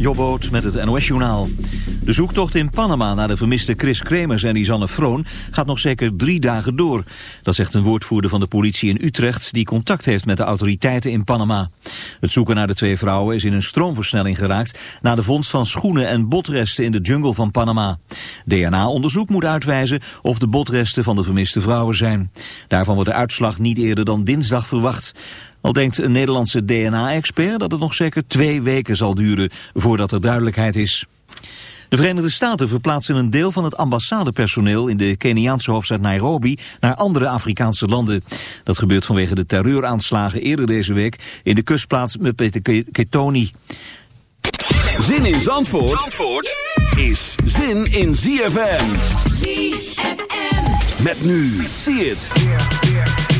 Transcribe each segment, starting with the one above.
Jobboot met het NOS-journaal. De zoektocht in Panama naar de vermiste Chris Kremers en Isanne Froon gaat nog zeker drie dagen door. Dat zegt een woordvoerder van de politie in Utrecht die contact heeft met de autoriteiten in Panama. Het zoeken naar de twee vrouwen is in een stroomversnelling geraakt na de vondst van schoenen en botresten in de jungle van Panama. DNA-onderzoek moet uitwijzen of de botresten van de vermiste vrouwen zijn. Daarvan wordt de uitslag niet eerder dan dinsdag verwacht. Al denkt een Nederlandse DNA-expert dat het nog zeker twee weken zal duren voordat er duidelijkheid is. De Verenigde Staten verplaatsen een deel van het ambassadepersoneel in de Keniaanse hoofdstad Nairobi naar andere Afrikaanse landen. Dat gebeurt vanwege de terreuraanslagen eerder deze week in de kustplaats Ketoni. Zin in Zandvoort, Zandvoort is zin in ZFM. ZFM. Met nu, zie het.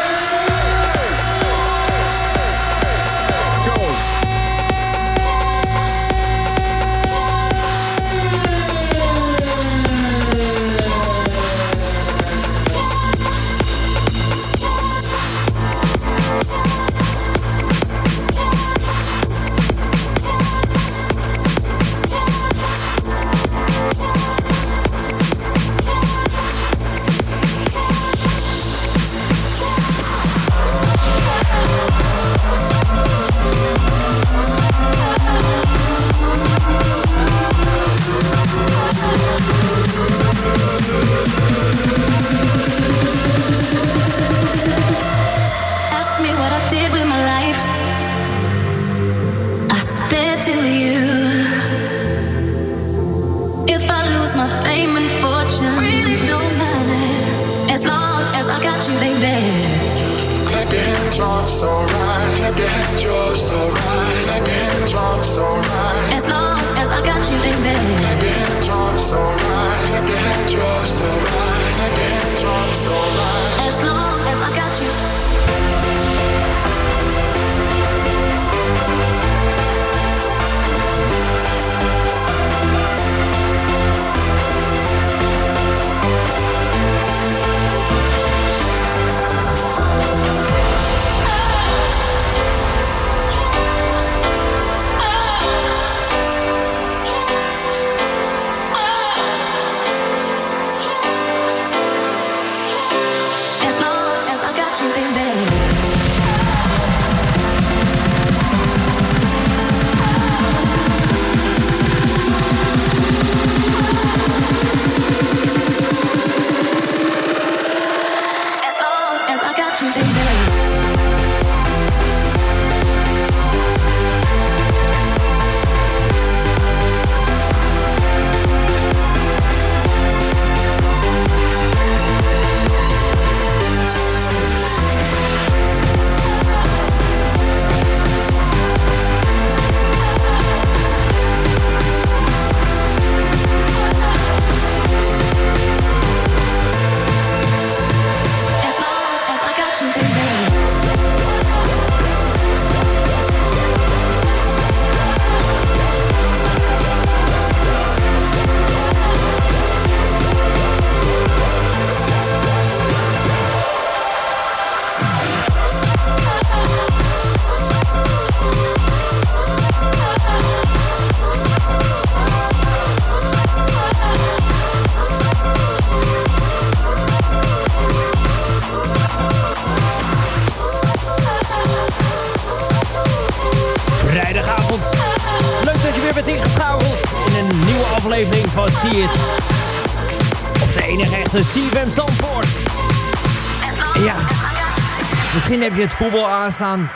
Heb je het voetbal aanstaan.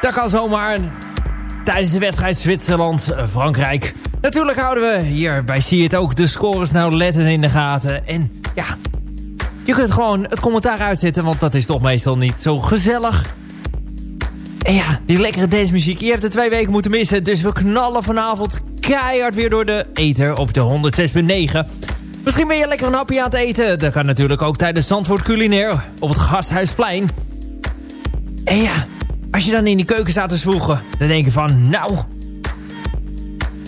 Dat kan zomaar tijdens de wedstrijd Zwitserland-Frankrijk. Natuurlijk houden we hier bij See It ook de scores nou letten in de gaten. En ja, je kunt gewoon het commentaar uitzetten, want dat is toch meestal niet zo gezellig. En ja, die lekkere dancemuziek, je hebt er twee weken moeten missen. Dus we knallen vanavond keihard weer door de ether op de 106.9. Misschien ben je lekker een hapje aan het eten. Dat kan natuurlijk ook tijdens Zandvoort Culinair op het Gasthuisplein. En ja, als je dan in die keuken staat te zwoegen, dan denk je van... Nou,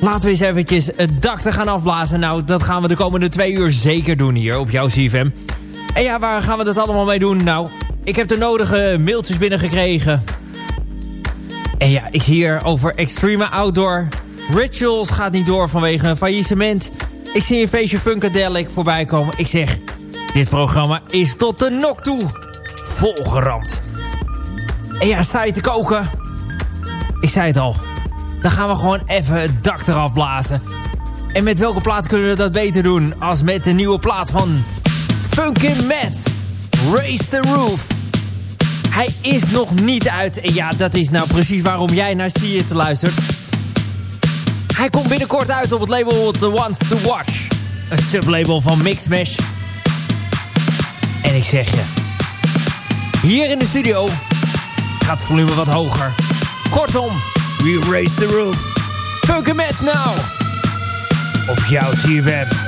laten we eens eventjes het dak te gaan afblazen. Nou, dat gaan we de komende twee uur zeker doen hier op jouw CFM. En ja, waar gaan we dat allemaal mee doen? Nou, ik heb de nodige mailtjes binnengekregen. En ja, ik zie hier over Extreme Outdoor. Rituals gaat niet door vanwege een faillissement. Ik zie een feestje Funkadelic voorbij komen. Ik zeg, dit programma is tot de nok toe volgeramd. En ja, sta je te koken? Ik zei het al. Dan gaan we gewoon even het dak eraf blazen. En met welke plaat kunnen we dat beter doen... als met de nieuwe plaat van Funkin' Matt. Raise the Roof. Hij is nog niet uit. En ja, dat is nou precies waarom jij naar See It luistert. Hij komt binnenkort uit op het label The Ones to Watch. Een sublabel van Mixmash. En ik zeg je... Hier in de studio gaat het volume wat hoger. Kortom, we raise the roof. Funky met nou. Op jouw CFM.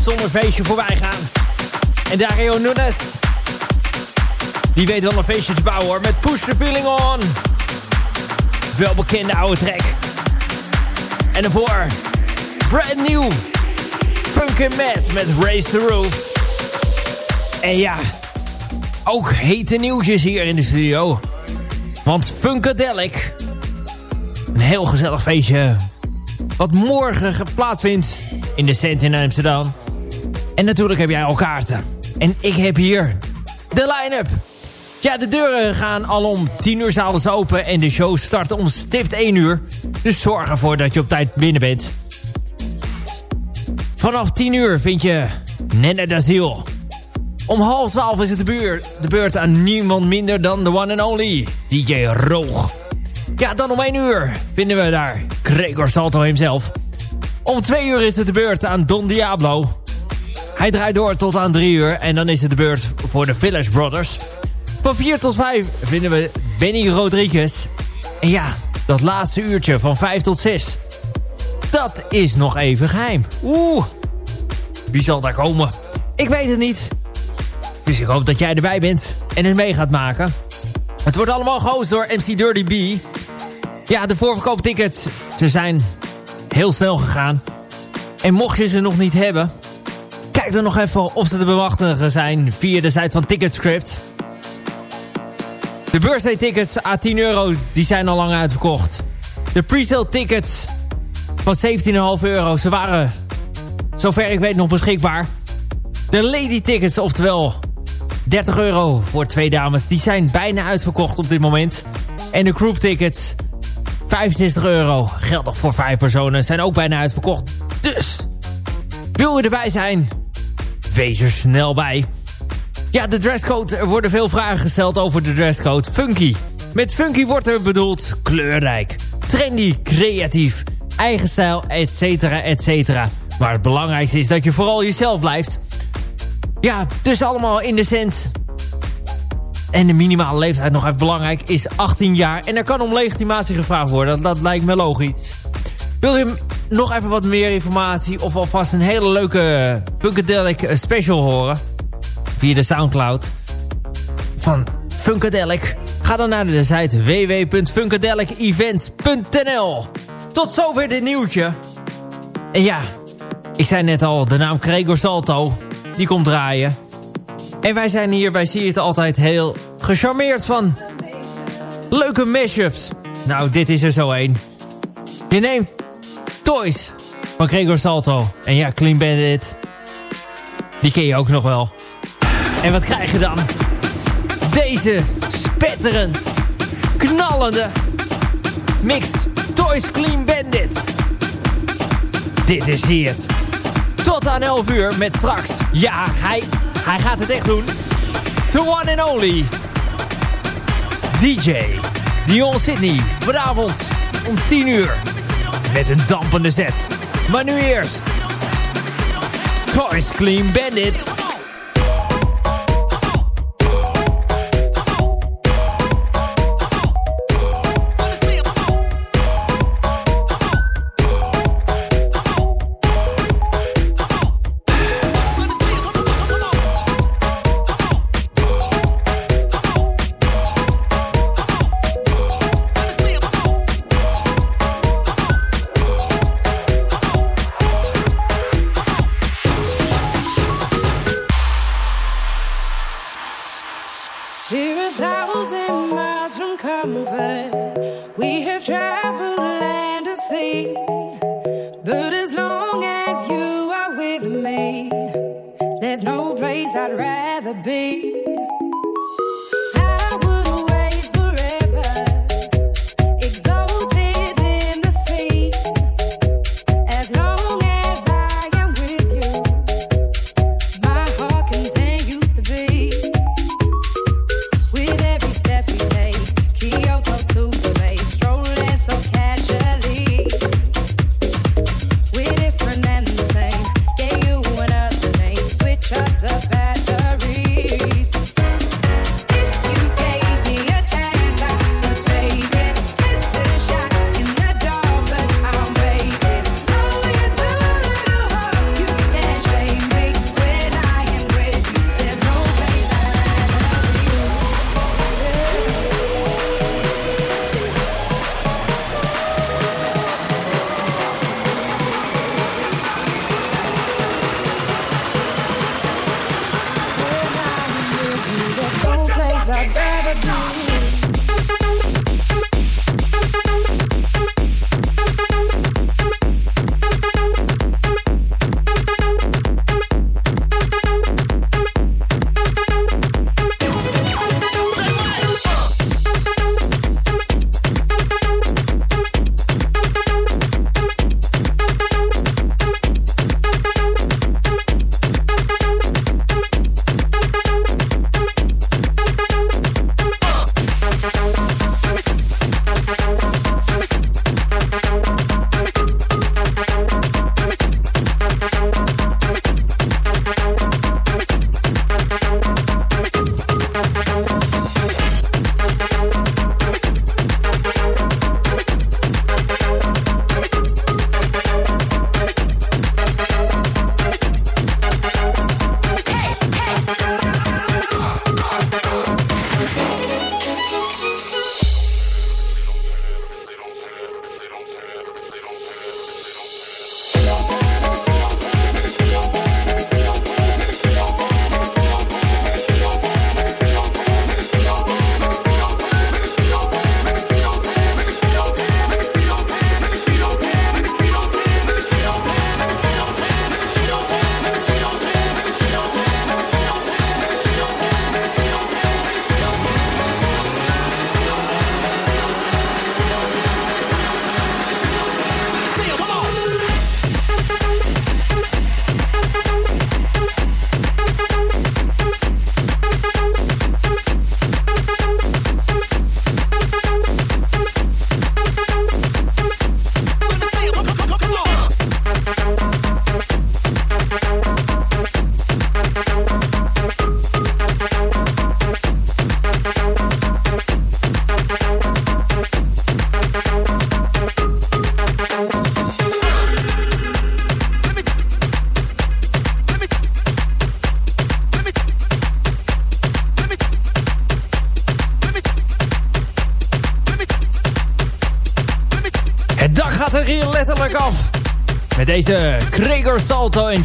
Zonder feestje voorbij gaan. En Dario Nunes. Die weet wel een feestje te bouwen hoor. Met Push the Feeling On. Wel bekende oude track. En daarvoor. Brand new. Funkin' Matt met Race the Roof. En ja. Ook hete nieuwtjes hier in de studio. Want Funkadelic. Een heel gezellig feestje. Wat morgen plaatsvindt in de Cent in Amsterdam. En natuurlijk heb jij al kaarten. En ik heb hier de line-up. Ja, de deuren gaan al om 10 uur s'avonds open en de show start om stipt 1 uur. Dus zorg ervoor dat je op tijd binnen bent. Vanaf 10 uur vind je Nenne Daziel. Om half 12 is het de beurt, de beurt aan niemand minder dan de one and only DJ Roog. Ja, dan om 1 uur vinden we daar Gregor Salto hemzelf. Om 2 uur is het de beurt aan Don Diablo. Hij draait door tot aan 3 uur en dan is het de beurt voor de Village Brothers. Van 4 tot 5 vinden we Benny Rodriguez. En ja, dat laatste uurtje van 5 tot 6. Dat is nog even geheim. Oeh, wie zal daar komen? Ik weet het niet. Dus ik hoop dat jij erbij bent en het mee gaat maken. Het wordt allemaal gehost door MC Dirty B. Ja, de voorverkooptickets, ze zijn heel snel gegaan. En mocht je ze nog niet hebben... kijk dan nog even of ze te bemachtigen zijn via de site van Ticketscript. De birthday tickets à 10 euro, die zijn al lang uitverkocht. De pre-sale tickets van 17,5 euro, ze waren zover ik weet nog beschikbaar. De lady tickets, oftewel 30 euro voor twee dames, die zijn bijna uitverkocht op dit moment. En de group tickets, 65 euro, geldig voor vijf personen, zijn ook bijna uitverkocht. Dus, wil je erbij zijn? Wees er snel bij. Ja, de dresscode. Er worden veel vragen gesteld over de dresscode. Funky. Met funky wordt er bedoeld kleurrijk, trendy, creatief, eigen stijl, etc. etc. Maar het belangrijkste is dat je vooral jezelf blijft. Ja, dus allemaal in de cent. En de minimale leeftijd, nog even belangrijk, is 18 jaar. En er kan om legitimatie gevraagd worden. Dat, lijkt me logisch. Wil je nog even wat meer informatie of alvast een hele leuke Funkadelic special horen? Via de Soundcloud van Funkadelic. Ga dan naar de site www.funkadelicevents.nl Tot zover dit nieuwtje. En ja, ik zei net al, de naam Gregor Salto, die komt draaien. En wij zijn hier bij See It altijd heel gecharmeerd van leuke mashups. Nou, dit is er zo één. Je neemt Toys van Gregor Salto. En ja, Clean Bandit, die ken je ook nog wel. En wat krijg je dan? Deze spetterend, knallende mix Toys Clean Bandit. Dit is hier. Tot aan 11 uur met straks. Ja, hij, hij gaat het echt doen. The one and only. DJ Dion Sydney. Vanavond om 10 uur. Met een dampende set. Maar nu eerst. Toys Clean Bandit.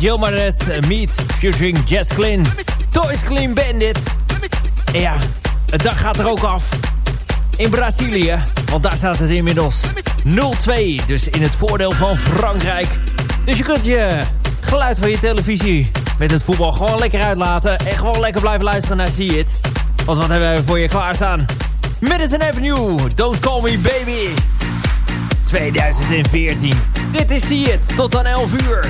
Salto en Jill Mares meet featuring Jess Glynn. Toys Clean Bandit. En ja, het dag gaat er ook af. In Brazilië, want daar staat het inmiddels 0-2. Dus in het voordeel van Frankrijk. Dus je kunt je geluid van je televisie met het voetbal gewoon lekker uitlaten. En gewoon lekker blijven luisteren naar See It. Want wat hebben we voor je klaarstaan? Madison Avenue, Don't Call Me Baby. 2014. Dit is See It, tot aan 11 uur.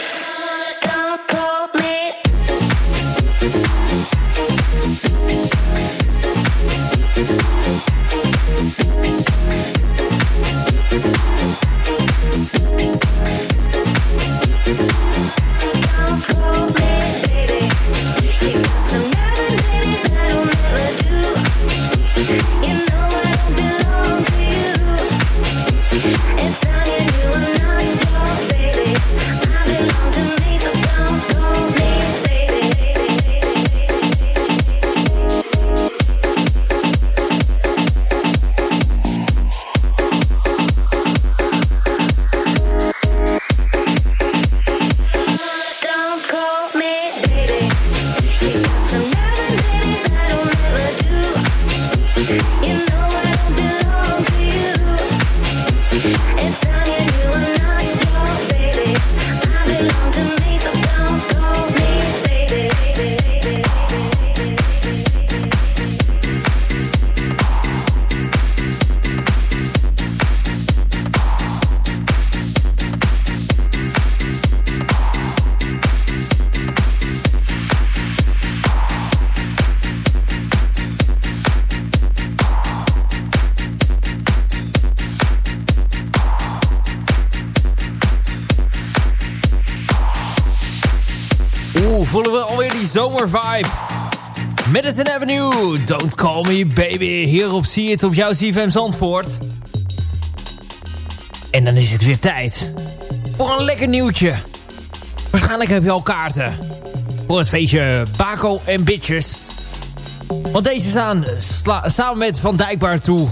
Call Me Baby. Hierop zie het op jouw CFM Zandvoort. En dan is het weer tijd voor een lekker nieuwtje. Waarschijnlijk heb je al kaarten voor het feestje Baco en Bitches. Want deze staan samen met Van Dijkbaar toe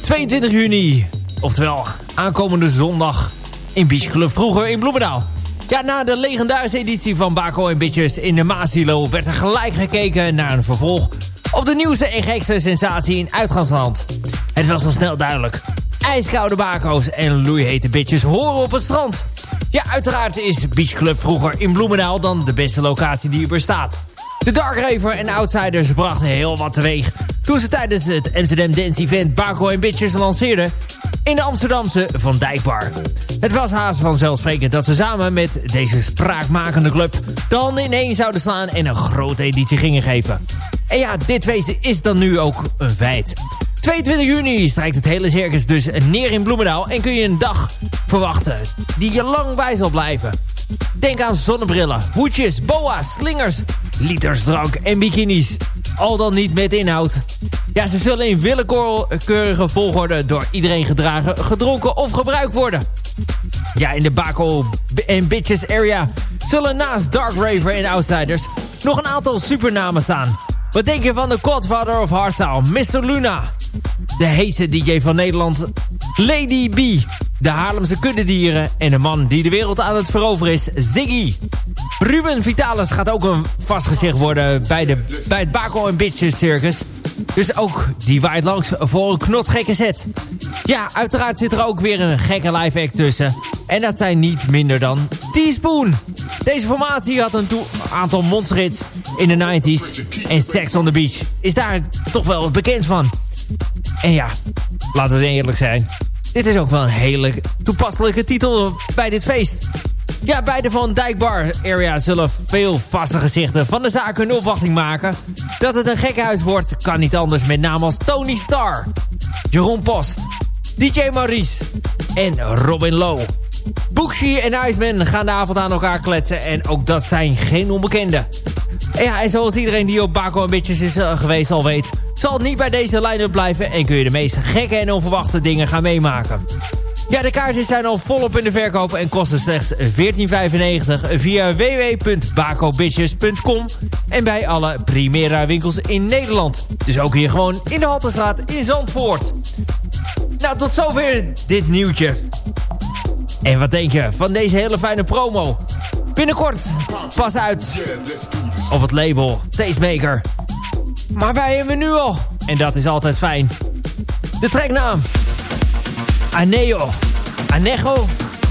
22 juni. Oftewel, aankomende zondag in Beach Club vroeger in Bloemendaal. Ja, na de legendarische editie van Baco en Bitches in de Maasilo... werd er gelijk gekeken naar een vervolg... op de nieuwste en sensatie in uitgangsland. Het was al snel duidelijk. Ijskoude bako's en loeihete bitches horen op het strand. Ja, uiteraard is Beach Club vroeger in Bloemendaal... dan de beste locatie die er bestaat. De Dark Raver en Outsiders brachten heel wat teweeg... toen ze tijdens het Amsterdam Dance Event Baco en Bitches lanceerden... in de Amsterdamse Van Dijkbar. Het was haast vanzelfsprekend dat ze samen met deze spraakmakende club... de handen ineen zouden slaan en een grote editie gingen geven. En ja, dit wezen is dan nu ook een feit. 22 juni strijkt het hele circus dus neer in Bloemendaal... en kun je een dag verwachten die je lang bij zal blijven. Denk aan zonnebrillen, hoedjes, boa's, slingers, liters drank en bikinis. Al dan niet met inhoud. Ja, ze zullen in willekeurige volgorde door iedereen gedragen, gedronken of gebruikt worden. Ja, in de Baco en Bitches area zullen naast Dark Raver en Outsiders nog een aantal supernamen staan. Wat denk je van de Godfather of Hardstyle, Mr. Luna? De heetste DJ van Nederland, Lady B. De Haarlemse kuddedieren en de man die de wereld aan het veroveren is, Ziggy. Ruben Vitalis gaat ook een vast gezicht worden bij, de, bij het Baco en Bitches Circus. Dus ook die waait langs voor een knotsgekke set. Ja, uiteraard zit er ook weer een gekke live act tussen. En dat zijn niet minder dan Teaspoon. Deze formatie had een aantal monsterhits in de 90s. En Sex on the Beach is daar toch wel bekend van. En ja, laten we eerlijk zijn. Dit is ook wel een hele toepasselijke titel bij dit feest. Ja, bij de Van Dijkbar area zullen veel vaste gezichten van de zaak hun opwachting maken. Dat het een gekkenhuis wordt, kan niet anders met namen als Tony Starr, Jeroen Post, DJ Maurice en Robin Lowe. Bookshi en Iceman gaan de avond aan elkaar kletsen en ook dat zijn geen onbekenden. En ja, en zoals iedereen die op Baco Bitches is eh, geweest al weet... zal het niet bij deze line-up blijven... en kun je de meest gekke en onverwachte dingen gaan meemaken. Ja, de kaartjes zijn al volop in de verkoop en kosten slechts 14,95 via www.bacobitches.com en bij alle Primera winkels in Nederland. Dus ook hier gewoon in de Haltestraat in Zandvoort. Nou, tot zover dit nieuwtje. En wat denk je van deze hele fijne promo? Binnenkort pas uit op het label Tastemaker. Maar wij hebben nu al. En dat is altijd fijn. De tracknaam. Aneo. Anejo.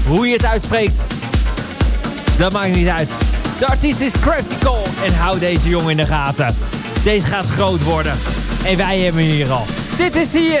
Hoe je het uitspreekt. Dat maakt niet uit. De artiest is Crafty Cole. En hou deze jongen in de gaten. Deze gaat groot worden. En wij hebben hier al. Dit is hier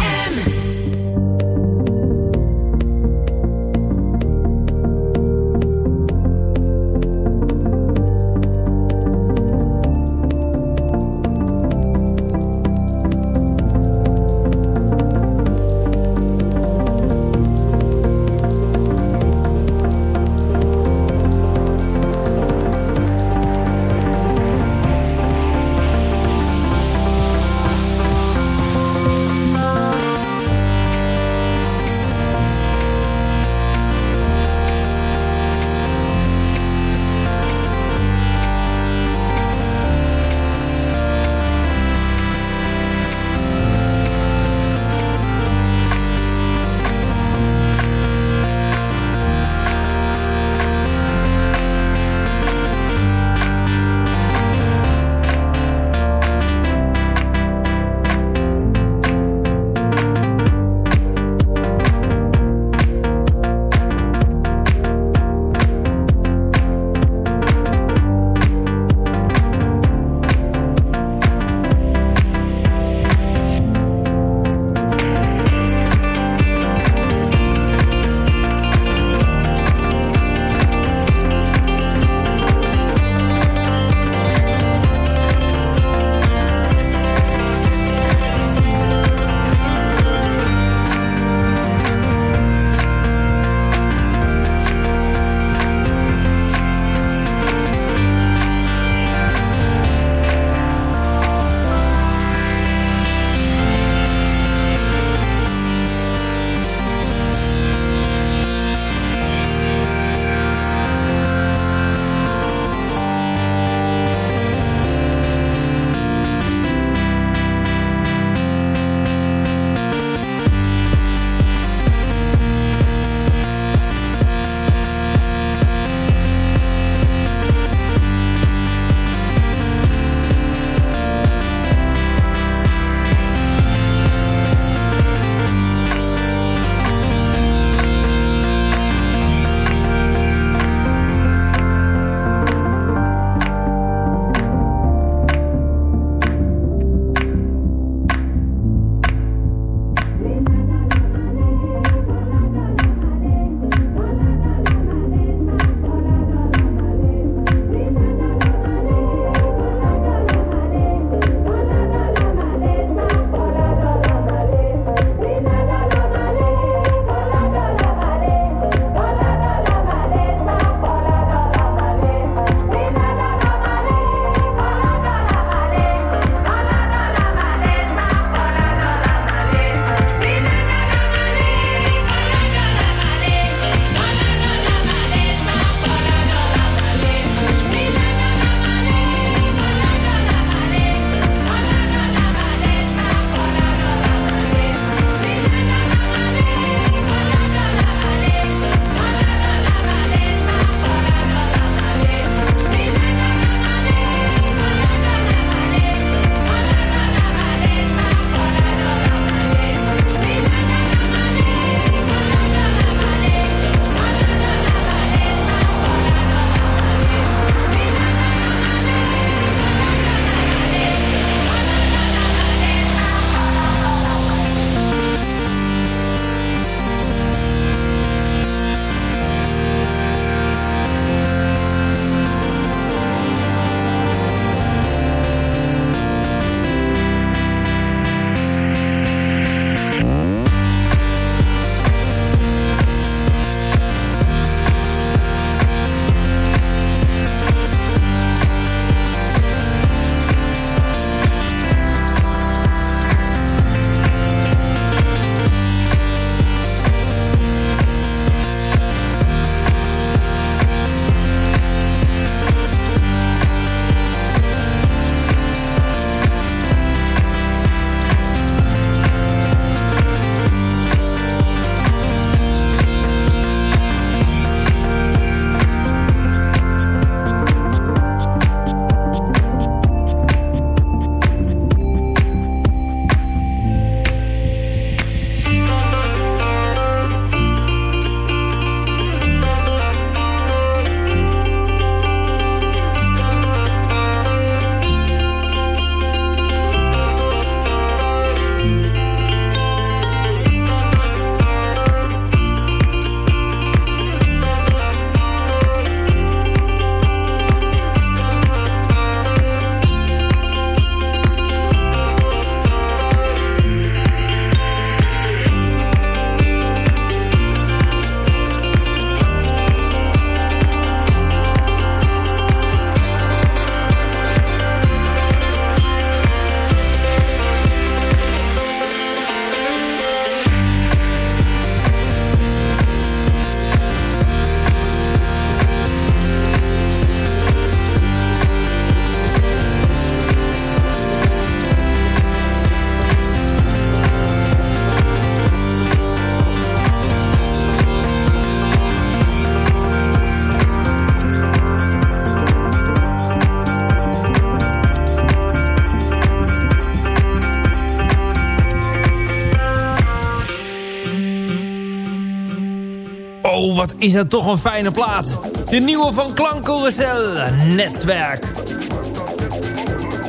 Is dat toch een fijne plaat. De nieuwe van Klankcarousel, Netwerk.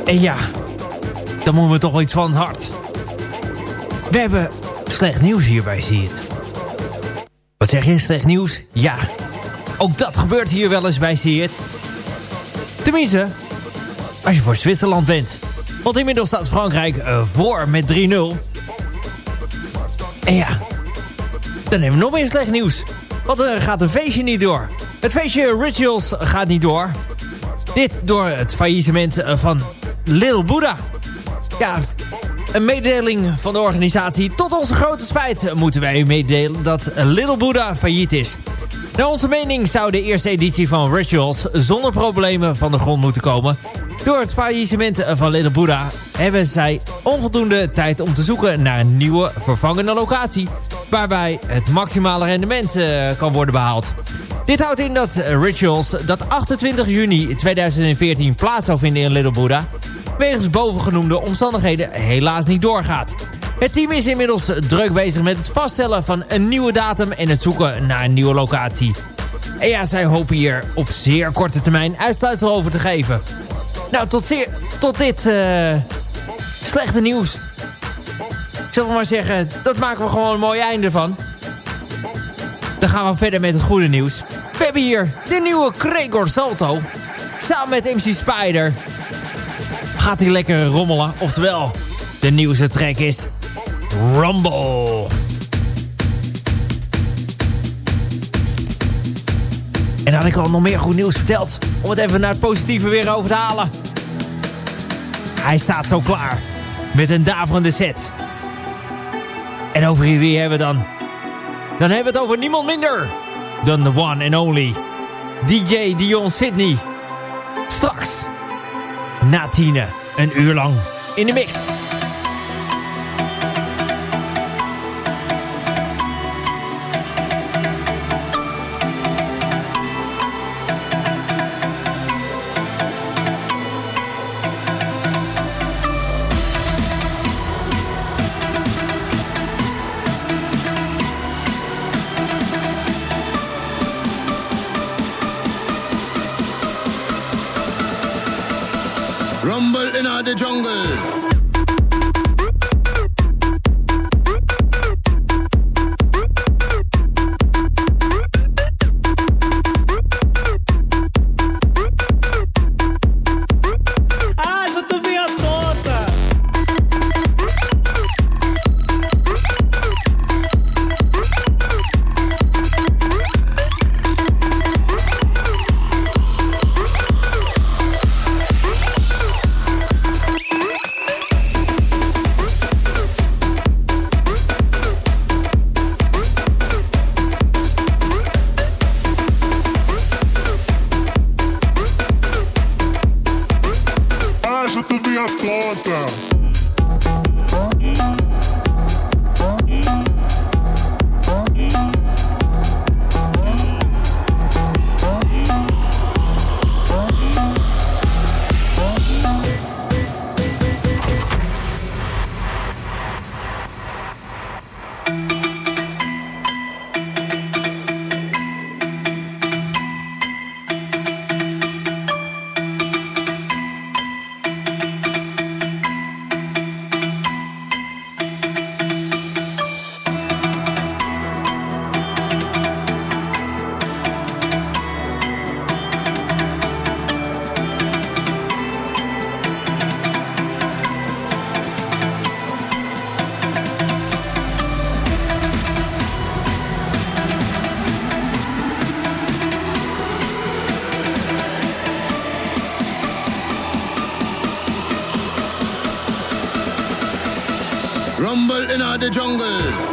En ja, dan moeten we toch iets van hart. We hebben slecht nieuws hierbij, zie je. Wat zeg je, slecht nieuws? Ja, ook dat gebeurt hier wel eens bij, het. Tenminste, als je voor Zwitserland bent. Want inmiddels staat Frankrijk eh, voor met 3-0. En ja, dan hebben we nog meer slecht nieuws. Want er gaat een feestje niet door. Het feestje Rituals gaat niet door. Dit door het faillissement eh, van Lil Buddha. Ja, een mededeling van de organisatie. Tot onze grote spijt moeten wij meedelen dat Little Buddha failliet is. Naar onze mening zou de eerste editie van Rituals zonder problemen van de grond moeten komen. Door het faillissement van Little Buddha hebben zij onvoldoende tijd om te zoeken naar een nieuwe vervangende locatie. Waarbij het maximale rendement eh, kan worden behaald. Dit houdt in dat Rituals dat 28 juni 2014 plaats zou vinden in Little Buddha wegens bovengenoemde omstandigheden helaas niet doorgaat. Het team is inmiddels druk bezig met het vaststellen van een nieuwe datum en het zoeken naar een nieuwe locatie. En ja, zij hopen hier op zeer korte termijn uitsluitsel over te geven. Nou, tot, zeer, tot dit eh, slechte nieuws. Ik zal maar zeggen, dat maken we gewoon een mooi einde van. Dan gaan we verder met het goede nieuws. We hebben hier de nieuwe Gregor Salto. Samen met MC Spider gaat hij lekker rommelen. Oftewel, de nieuwste track is Rumble. En dan had ik al nog meer goed nieuws verteld. Om het even naar het positieve weer over te halen. Hij staat zo klaar. Met een daverende set. En over wie hebben we dan? Dan hebben we het over niemand minder dan the one and only DJ Dion Sydney. Straks na tienen, een uur lang in de mix. The jungle. Rumble in the jungle.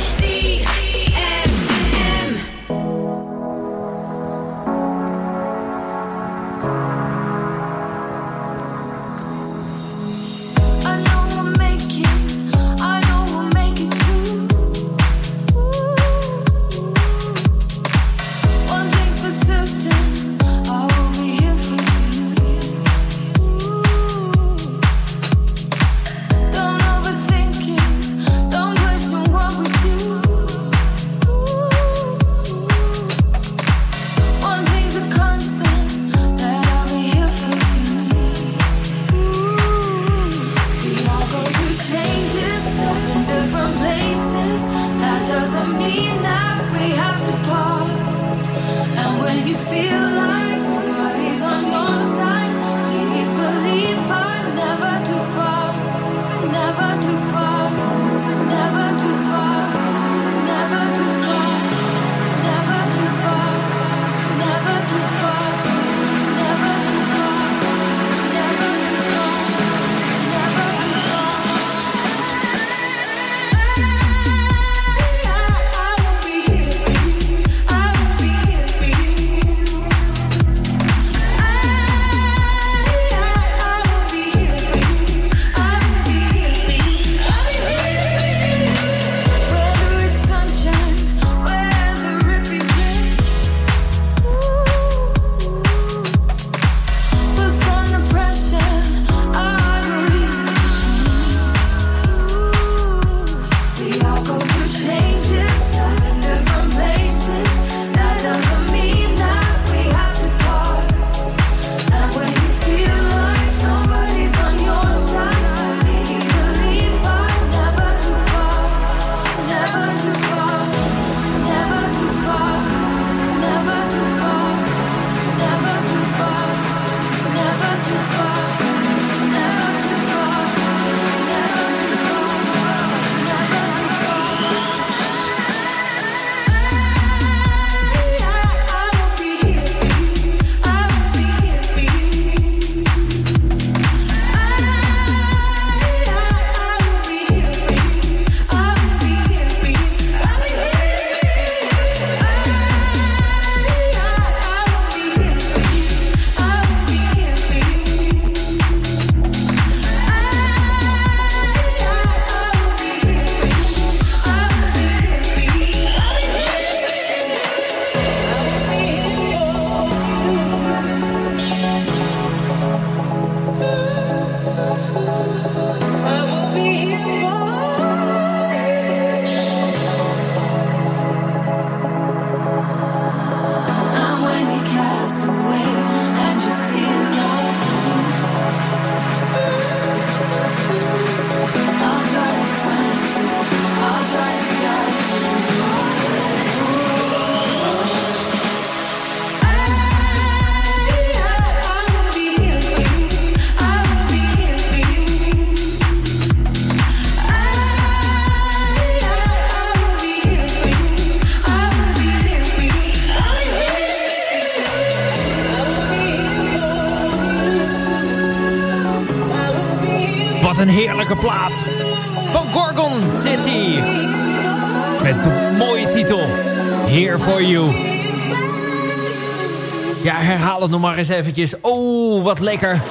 Ja, herhaal het nog maar eens eventjes. Oh, wat lekker.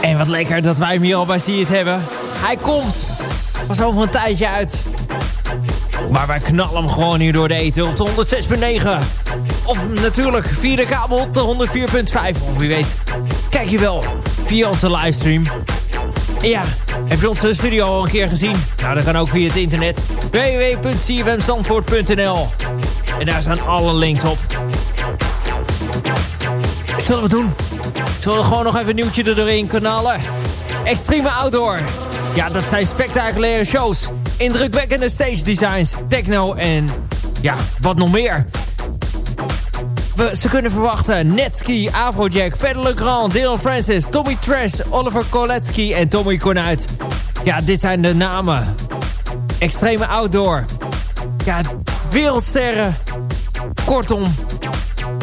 En wat lekker dat wij hem hier al bij It hebben. Hij komt pas over een tijdje uit. Maar wij knallen hem gewoon hier door de eten op de 106.9. Of natuurlijk via de kabel op de 104.5. Of wie weet, kijk je wel via onze livestream. En ja, heb je onze studio al een keer gezien? Nou, dat kan ook via het internet. www.cfmzandvoort.nl En daar staan alle links op. Zullen we doen? Zullen gewoon nog even een nieuwtje er doorheen knallen? Extreme Outdoor. Ja, dat zijn spectaculaire shows. Indrukwekkende stage designs, techno en ja, wat nog meer. We, ze kunnen verwachten Netski, Afrojack, Fedde Legrand, Dylan Francis, Tommy Trash, Oliver Koletsky en Tommy Cornuit. Ja, dit zijn de namen. Extreme Outdoor. Ja, wereldsterren. Kortom,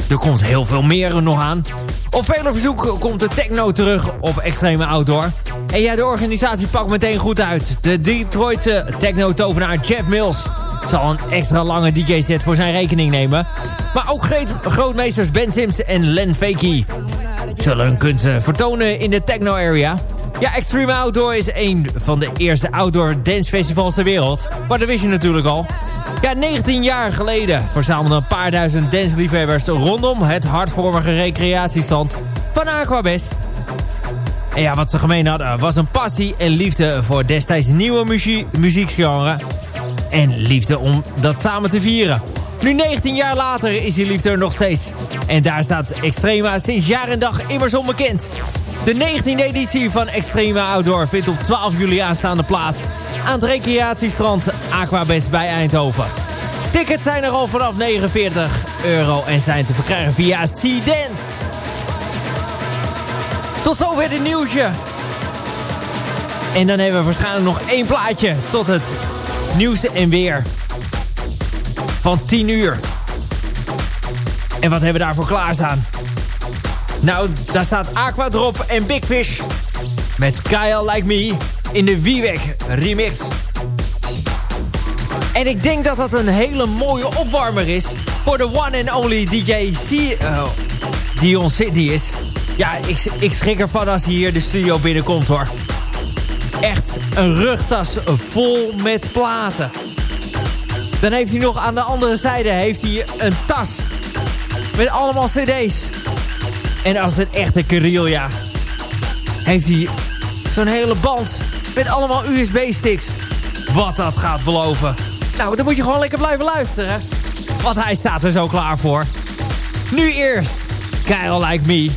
er komt heel veel meer nog aan. Op vele verzoek komt de techno terug op Extreme Outdoor. En ja, de organisatie pakt meteen goed uit. De Detroitse techno-tovenaar Jeff Mills zal een extra lange DJ-set voor zijn rekening nemen. Maar ook grootmeesters Ben Sims en Len Fakey zullen hun kunsten vertonen in de techno-area. Ja, Extreme Outdoor is een van de eerste outdoor dancefestivals ter wereld. Maar dat wist je natuurlijk al. Ja, 19 jaar geleden verzamelden een paar duizend dansliefhebbers rondom het hartvormige recreatiestand van Aquabest. En ja, wat ze gemeen hadden was een passie en liefde voor destijds nieuwe muzie-. En liefde om dat samen te vieren. Nu 19 jaar later is die liefde er nog steeds. En daar staat Extrema sinds jaar en dag immers onbekend. De 19e editie van Extrema Outdoor vindt op 12 juli aanstaande plaats... aan het recreatiestrand Aquabest bij Eindhoven. Tickets zijn er al vanaf 49 euro en zijn te verkrijgen via C-Dance. Tot zover dit nieuwtje. En dan hebben we waarschijnlijk nog één plaatje tot het nieuws en weer van 10 uur. En wat hebben we daarvoor klaarstaan? Nou, daar staat Aquadrop en Big Fish met Kyle Like Me in de Wiewek remix. En ik denk dat dat een hele mooie opwarmer is voor de one and only DJ C oh, Dion Sydney is. Ja, ik, ik schrik ervan als hij hier de studio binnenkomt hoor. Echt een rugtas vol met platen. Dan heeft hij nog aan de andere zijde heeft hij een tas met allemaal cd's. En als een echte Kyrill, heeft hij zo'n hele band met allemaal USB-sticks. Wat dat gaat beloven. Nou, dan moet je gewoon lekker blijven luisteren. Want hij staat er zo klaar voor. Nu eerst, Kyle Like Me,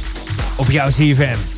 op jouw CFM.